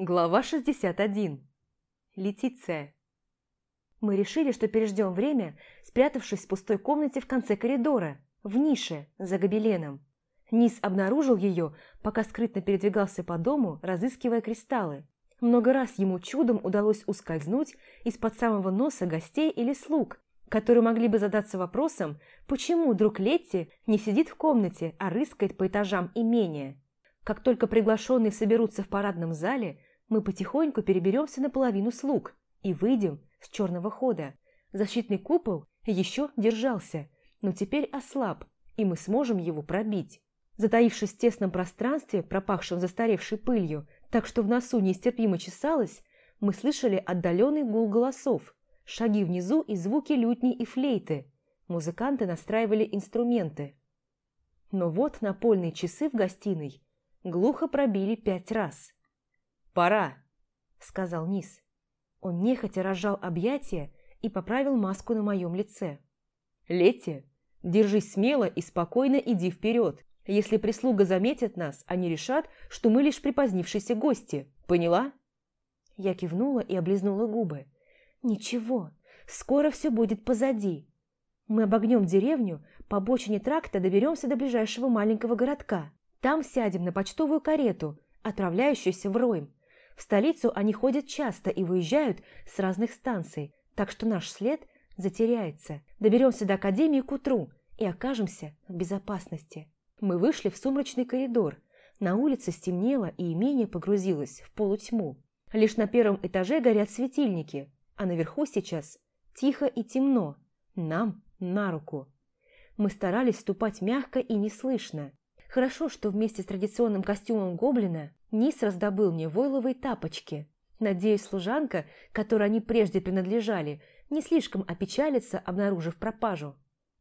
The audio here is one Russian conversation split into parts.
Глава 61. Летиция. Мы решили, что переждем время, спрятавшись в пустой комнате в конце коридора, в нише, за гобеленом. Низ обнаружил ее, пока скрытно передвигался по дому, разыскивая кристаллы. Много раз ему чудом удалось ускользнуть из-под самого носа гостей или слуг, которые могли бы задаться вопросом, почему друг Летти не сидит в комнате, а рыскает по этажам имения. Как только приглашенные соберутся в парадном зале, мы потихоньку переберемся на половину слуг и выйдем с черного хода. Защитный купол еще держался, но теперь ослаб, и мы сможем его пробить. Затаившись в тесном пространстве, пропахшем застаревшей пылью, так что в носу нестерпимо чесалось, мы слышали отдаленный гул голосов, шаги внизу и звуки лютни и флейты. Музыканты настраивали инструменты. Но вот напольные часы в гостиной глухо пробили пять раз. «Пора», — сказал Низ. Он нехотя разжал объятия и поправил маску на моем лице. «Летти, держись смело и спокойно иди вперед. Если прислуга заметит нас, они решат, что мы лишь припозднившиеся гости. Поняла?» Я кивнула и облизнула губы. «Ничего, скоро все будет позади. Мы обогнем деревню, по обочине тракта доберемся до ближайшего маленького городка. Там сядем на почтовую карету, отправляющуюся в Ройм. В столицу они ходят часто и выезжают с разных станций, так что наш след затеряется. Доберемся до Академии к утру и окажемся в безопасности. Мы вышли в сумрачный коридор. На улице стемнело и имение погрузилось в полутьму. Лишь на первом этаже горят светильники, а наверху сейчас тихо и темно. Нам на руку. Мы старались ступать мягко и неслышно, Хорошо, что вместе с традиционным костюмом гоблина Низ раздобыл мне войловые тапочки. Надеюсь, служанка, которой они прежде принадлежали, не слишком опечалится, обнаружив пропажу.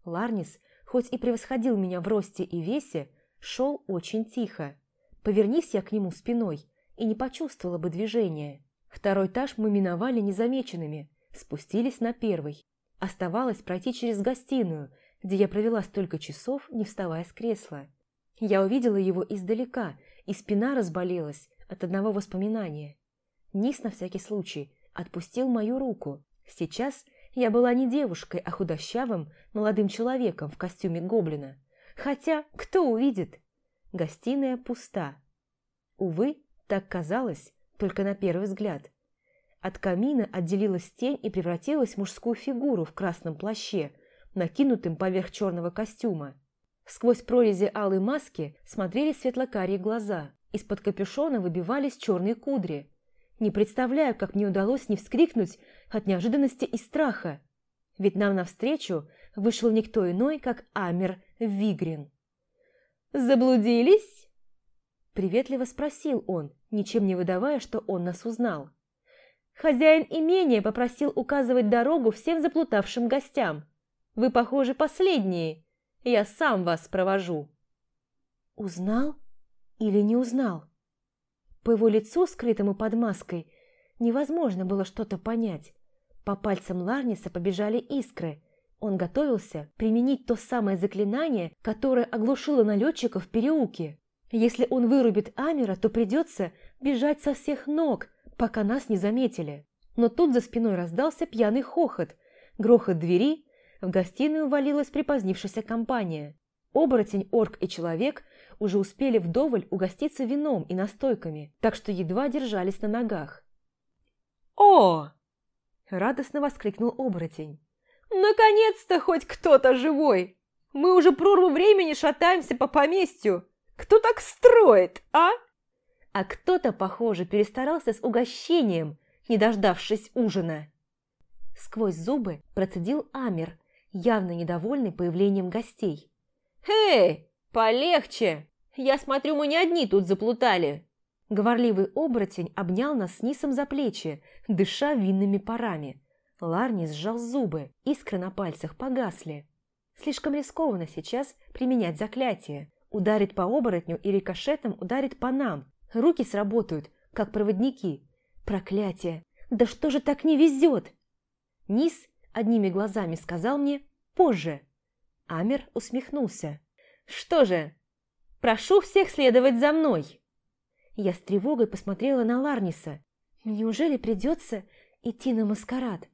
Ларнис, хоть и превосходил меня в росте и весе, шел очень тихо. Повернись я к нему спиной, и не почувствовала бы движения. Второй этаж мы миновали незамеченными, спустились на первый. Оставалось пройти через гостиную, где я провела столько часов, не вставая с кресла. Я увидела его издалека, и спина разболелась от одного воспоминания. Низ на всякий случай отпустил мою руку. Сейчас я была не девушкой, а худощавым молодым человеком в костюме гоблина. Хотя, кто увидит? Гостиная пуста. Увы, так казалось, только на первый взгляд. От камина отделилась тень и превратилась в мужскую фигуру в красном плаще, накинутым поверх черного костюма. Сквозь прорези алой маски смотрели светлокарие глаза. Из-под капюшона выбивались черные кудри. Не представляю, как мне удалось не вскрикнуть от неожиданности и страха. Ведь нам навстречу вышел никто иной, как Амер Вигрин. «Заблудились?» Приветливо спросил он, ничем не выдавая, что он нас узнал. Хозяин имения попросил указывать дорогу всем заплутавшим гостям. Вы, похоже, последние, я сам вас провожу». Узнал или не узнал? По его лицу, скрытому под маской, невозможно было что-то понять. По пальцам Ларниса побежали искры. Он готовился применить то самое заклинание, которое оглушило налетчиков в переулке. Если он вырубит Амера, то придется бежать со всех ног, пока нас не заметили. Но тут за спиной раздался пьяный хохот, грохот двери в гостиную валилась припозднившаяся компания. Оборотень, орк и человек уже успели вдоволь угоститься вином и настойками, так что едва держались на ногах. «О!» – радостно воскликнул оборотень. «Наконец-то хоть кто-то живой! Мы уже прорву времени шатаемся по поместью! Кто так строит, а?» А кто-то, похоже, перестарался с угощением, не дождавшись ужина. Сквозь зубы процедил Амер, явно недовольный появлением гостей. «Эй, полегче! Я смотрю, мы не одни тут заплутали!» Говорливый оборотень обнял нас с Нисом за плечи, дыша винными парами. Ларни сжал зубы, искры на пальцах погасли. Слишком рискованно сейчас применять заклятие. Ударит по оборотню и рикошетом ударит по нам. Руки сработают, как проводники. Проклятие! Да что же так не везет? Низ одними глазами сказал мне «позже». Амер усмехнулся. «Что же, прошу всех следовать за мной». Я с тревогой посмотрела на Ларниса. Неужели придется идти на маскарад?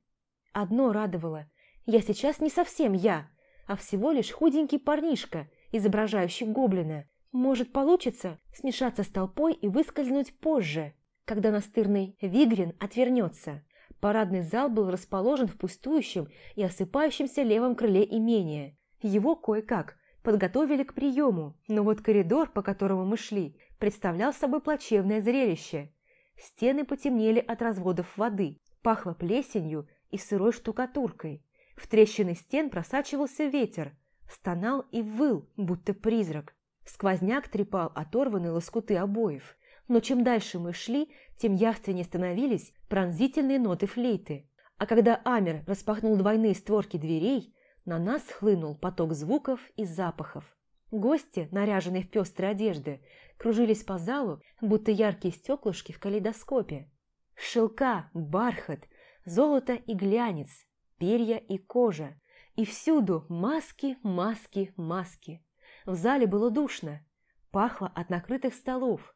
Одно радовало. Я сейчас не совсем я, а всего лишь худенький парнишка, изображающий гоблина. Может, получится смешаться с толпой и выскользнуть позже, когда настырный Вигрин отвернется. Парадный зал был расположен в пустующем и осыпающемся левом крыле имения. Его кое-как подготовили к приему, но вот коридор, по которому мы шли, представлял собой плачевное зрелище. Стены потемнели от разводов воды, пахло плесенью и сырой штукатуркой. В трещины стен просачивался ветер, стонал и выл, будто призрак. Сквозняк трепал оторванные лоскуты обоев. Но чем дальше мы шли, тем явственнее становились пронзительные ноты флейты. А когда Амер распахнул двойные створки дверей, на нас хлынул поток звуков и запахов. Гости, наряженные в пестрые одежды, кружились по залу, будто яркие стеклышки в калейдоскопе. Шелка, бархат, золото и глянец, перья и кожа. И всюду маски, маски, маски. В зале было душно. Пахло от накрытых столов.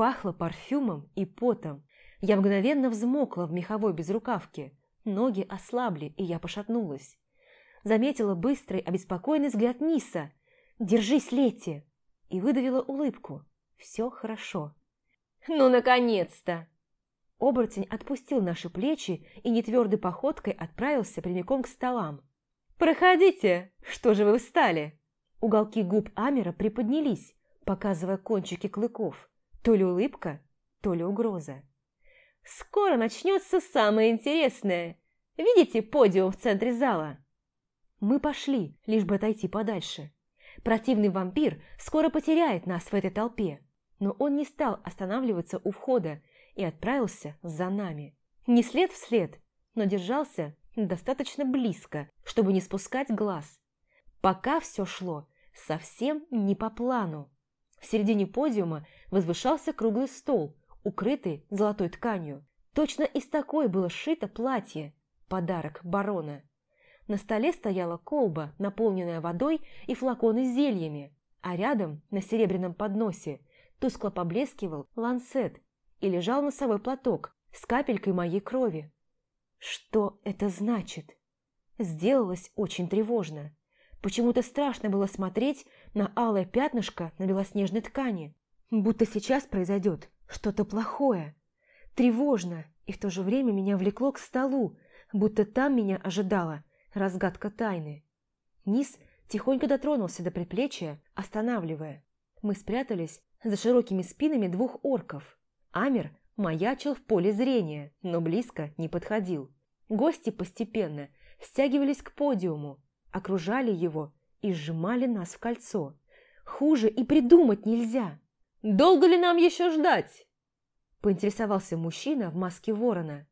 Пахло парфюмом и потом. Я мгновенно взмокла в меховой безрукавке. Ноги ослабли, и я пошатнулась. Заметила быстрый, обеспокоенный взгляд Ниса. «Держись, Летти!» И выдавила улыбку. «Все хорошо». «Ну, наконец-то!» Оборотень отпустил наши плечи и нетвердой походкой отправился прямиком к столам. «Проходите! Что же вы встали?» Уголки губ Амера приподнялись, показывая кончики клыков. То ли улыбка, то ли угроза. «Скоро начнется самое интересное. Видите подиум в центре зала?» Мы пошли, лишь бы отойти подальше. Противный вампир скоро потеряет нас в этой толпе, но он не стал останавливаться у входа и отправился за нами. Не след вслед, но держался достаточно близко, чтобы не спускать глаз. Пока все шло совсем не по плану. В середине подиума возвышался круглый стол, укрытый золотой тканью. Точно из такой было сшито платье, подарок барона. На столе стояла колба, наполненная водой и флаконы с зельями, а рядом, на серебряном подносе, тускло поблескивал лансет и лежал носовой платок с капелькой моей крови. Что это значит? Сделалось очень тревожно. Почему-то страшно было смотреть на алое пятнышко на белоснежной ткани, будто сейчас произойдет что-то плохое. Тревожно, и в то же время меня влекло к столу, будто там меня ожидала разгадка тайны. Низ тихонько дотронулся до предплечья, останавливая. Мы спрятались за широкими спинами двух орков. Амер маячил в поле зрения, но близко не подходил. Гости постепенно стягивались к подиуму, окружали его и сжимали нас в кольцо. Хуже и придумать нельзя. «Долго ли нам еще ждать?» поинтересовался мужчина в маске ворона.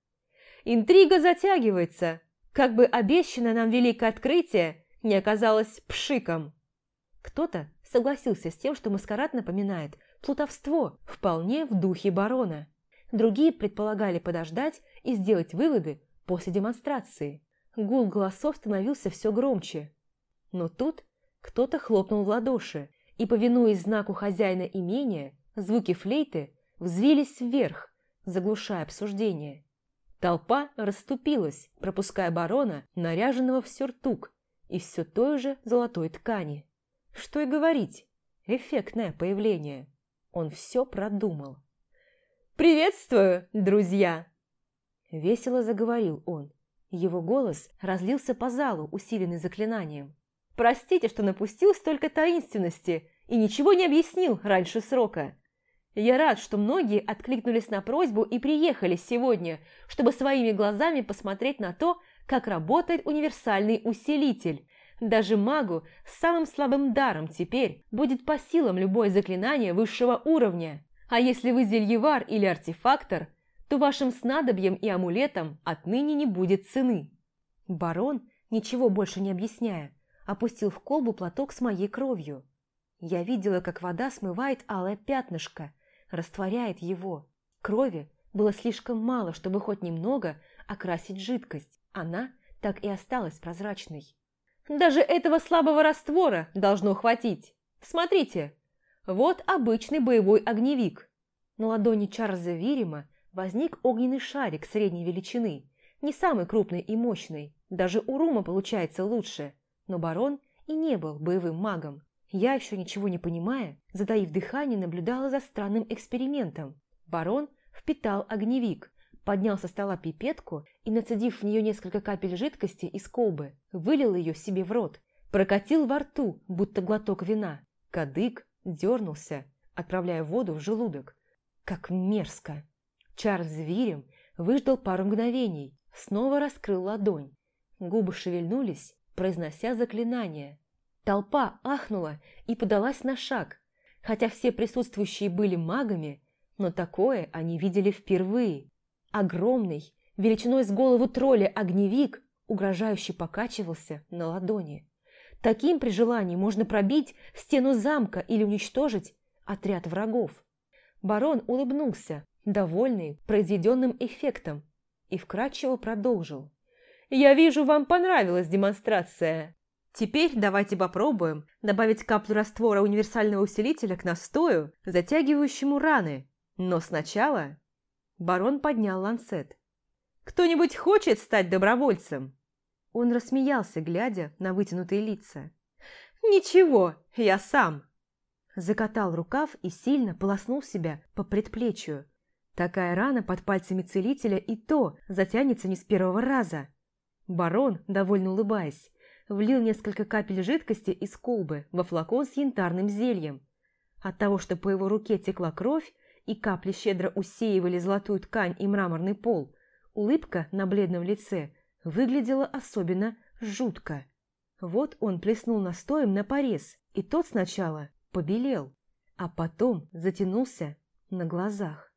«Интрига затягивается как бы обещанное нам великое открытие не оказалось пшиком. Кто-то согласился с тем, что маскарад напоминает плутовство, вполне в духе барона. Другие предполагали подождать и сделать выводы после демонстрации. Гул голосов становился все громче. Но тут кто-то хлопнул в ладоши, и, повинуясь знаку хозяина имения, звуки флейты взвились вверх, заглушая обсуждение. Толпа расступилась, пропуская барона, наряженного в сюртук и все той же золотой ткани. Что и говорить, эффектное появление. Он все продумал. «Приветствую, друзья!» Весело заговорил он. Его голос разлился по залу, усиленный заклинанием. «Простите, что напустил столько таинственности и ничего не объяснил раньше срока. Я рад, что многие откликнулись на просьбу и приехали сегодня, чтобы своими глазами посмотреть на то, как работает универсальный усилитель. Даже магу с самым слабым даром теперь будет по силам любое заклинание высшего уровня. А если вы зельевар или артефактор, то вашим снадобьям и амулетам отныне не будет цены. Барон, ничего больше не объясняя, опустил в колбу платок с моей кровью. Я видела, как вода смывает алое пятнышко, растворяет его. Крови было слишком мало, чтобы хоть немного окрасить жидкость. Она так и осталась прозрачной. Даже этого слабого раствора должно хватить. Смотрите, вот обычный боевой огневик. На ладони Чарльза Вирима возник огненный шарик средней величины, не самый крупный и мощный, даже у Рума получается лучше, но барон и не был боевым магом. Я, еще ничего не понимая, затаив дыхание, наблюдала за странным экспериментом. Барон впитал огневик, поднял со стола пипетку и, нацедив в нее несколько капель жидкости из колбы, вылил ее себе в рот, прокатил во рту, будто глоток вина. Кадык дернулся, отправляя воду в желудок. Как мерзко! Чарльз Вирем выждал пару мгновений, снова раскрыл ладонь. Губы шевельнулись, произнося заклинание. Толпа ахнула и подалась на шаг. Хотя все присутствующие были магами, но такое они видели впервые. Огромный, величиной с голову тролля огневик, угрожающе покачивался на ладони. Таким при желании можно пробить стену замка или уничтожить отряд врагов. Барон улыбнулся, довольный произведенным эффектом, и вкратчиво продолжил. «Я вижу, вам понравилась демонстрация. Теперь давайте попробуем добавить каплю раствора универсального усилителя к настою, затягивающему раны. Но сначала...» Барон поднял ланцет. «Кто-нибудь хочет стать добровольцем?» Он рассмеялся, глядя на вытянутые лица. «Ничего, я сам!» Закатал рукав и сильно полоснул себя по предплечью. Такая рана под пальцами целителя и то затянется не с первого раза. Барон, довольно улыбаясь, влил несколько капель жидкости из колбы во флакон с янтарным зельем. От того, что по его руке текла кровь и капли щедро усеивали золотую ткань и мраморный пол, улыбка на бледном лице выглядела особенно жутко. Вот он плеснул настоем на порез, и тот сначала побелел, а потом затянулся на глазах.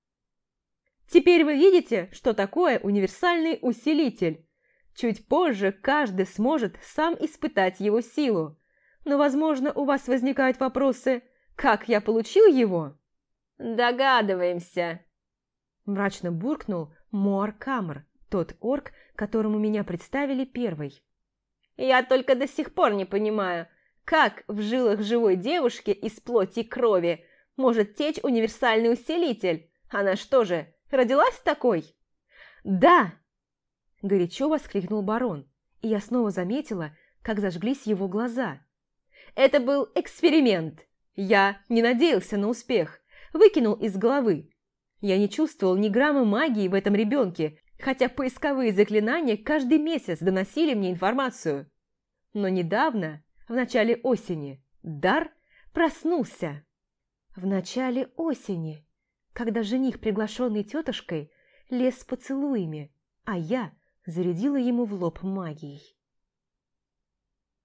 Теперь вы видите, что такое универсальный усилитель. Чуть позже каждый сможет сам испытать его силу. Но, возможно, у вас возникают вопросы, как я получил его? Догадываемся. Мрачно буркнул Мор Камер, тот орк, которому меня представили первой. Я только до сих пор не понимаю, как в жилах живой девушки из плоти и крови может течь универсальный усилитель? Она что же, родилась такой?» «Да!» – горячо воскликнул барон, и я снова заметила, как зажглись его глаза. «Это был эксперимент. Я не надеялся на успех, выкинул из головы. Я не чувствовал ни грамма магии в этом ребенке, хотя поисковые заклинания каждый месяц доносили мне информацию. Но недавно в начале осени, дар проснулся. В начале осени, когда жених, приглашенный тетушкой, лез с поцелуями, а я зарядила ему в лоб магией.